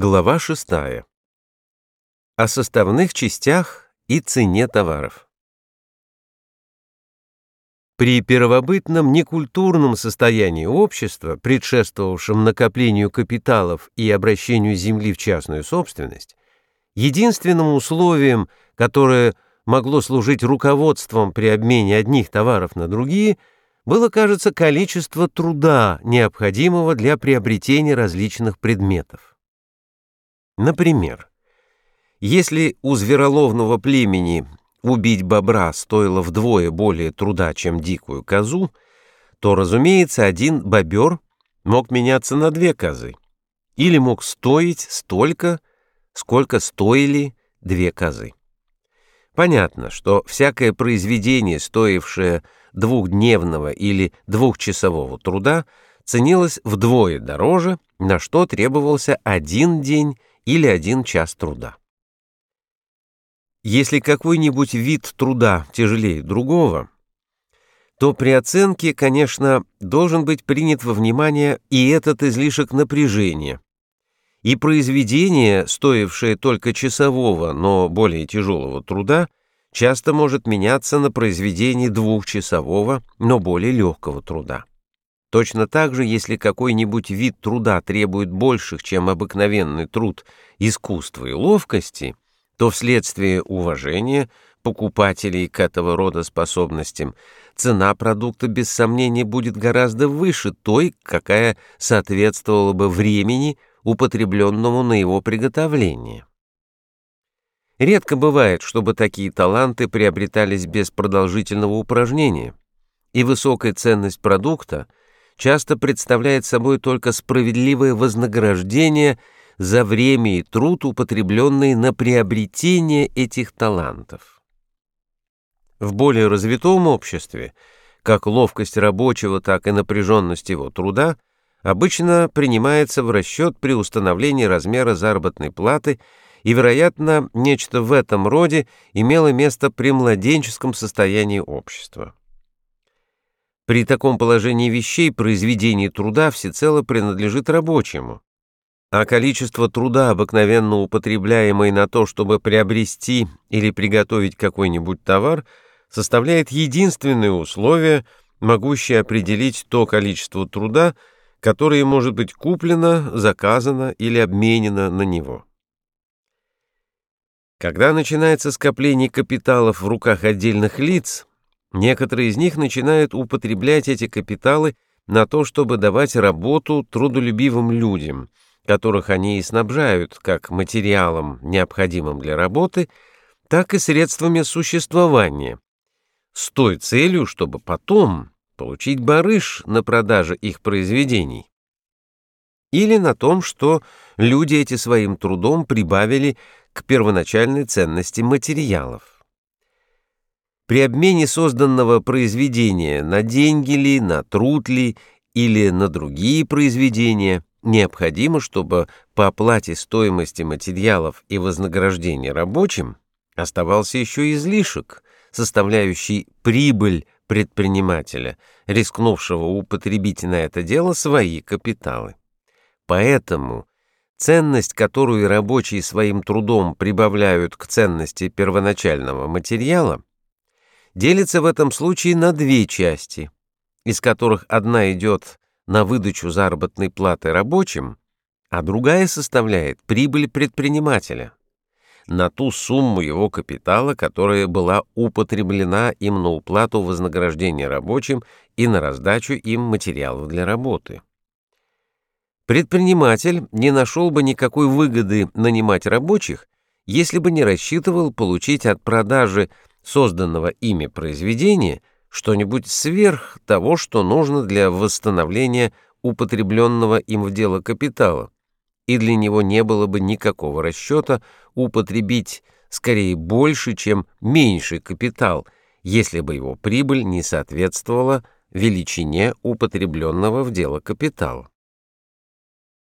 Глава 6. О составных частях и цене товаров. При первобытном некультурном состоянии общества, предшествовавшем накоплению капиталов и обращению земли в частную собственность, единственным условием, которое могло служить руководством при обмене одних товаров на другие, было, кажется, количество труда, необходимого для приобретения различных предметов. Например, если у звероловного племени убить бобра стоило вдвое более труда, чем дикую козу, то, разумеется, один бобер мог меняться на две козы или мог стоить столько, сколько стоили две козы. Понятно, что всякое произведение, стоившее двухдневного или двухчасового труда, ценилось вдвое дороже, на что требовался один день или один час труда. Если какой-нибудь вид труда тяжелее другого, то при оценке, конечно, должен быть принят во внимание и этот излишек напряжения, и произведение, стоившее только часового, но более тяжелого труда, часто может меняться на произведение двухчасового, но более легкого труда. Точно так же, если какой-нибудь вид труда требует больших, чем обыкновенный труд, искусства и ловкости, то вследствие уважения покупателей к этого рода способностям цена продукта без сомнения будет гораздо выше той, какая соответствовала бы времени, употребленному на его приготовление. Редко бывает, чтобы такие таланты приобретались без продолжительного упражнения, и высокая ценность продукта – часто представляет собой только справедливое вознаграждение за время и труд, употребленные на приобретение этих талантов. В более развитом обществе, как ловкость рабочего, так и напряженность его труда, обычно принимается в расчет при установлении размера заработной платы и, вероятно, нечто в этом роде имело место при младенческом состоянии общества. При таком положении вещей произведение труда всецело принадлежит рабочему, а количество труда, обыкновенно употребляемое на то, чтобы приобрести или приготовить какой-нибудь товар, составляет единственное условие, могущее определить то количество труда, которое может быть куплено, заказано или обменено на него. Когда начинается скопление капиталов в руках отдельных лиц, Некоторые из них начинают употреблять эти капиталы на то, чтобы давать работу трудолюбивым людям, которых они и снабжают как материалом, необходимым для работы, так и средствами существования, с той целью, чтобы потом получить барыш на продаже их произведений. Или на том, что люди эти своим трудом прибавили к первоначальной ценности материалов. При обмене созданного произведения на деньги ли, на труд ли или на другие произведения необходимо, чтобы по оплате стоимости материалов и вознаграждения рабочим оставался еще излишек, составляющий прибыль предпринимателя, рискнувшего употребить на это дело свои капиталы. Поэтому ценность, которую рабочие своим трудом прибавляют к ценности первоначального материала, делится в этом случае на две части, из которых одна идет на выдачу заработной платы рабочим, а другая составляет прибыль предпринимателя на ту сумму его капитала, которая была употреблена им на уплату вознаграждения рабочим и на раздачу им материалов для работы. Предприниматель не нашел бы никакой выгоды нанимать рабочих, если бы не рассчитывал получить от продажи созданного ими произведения что-нибудь сверх того, что нужно для восстановления употребленного им в дело капитала, и для него не было бы никакого расчета употребить скорее больше, чем меньший капитал, если бы его прибыль не соответствовала величине употребленного в дело капитала.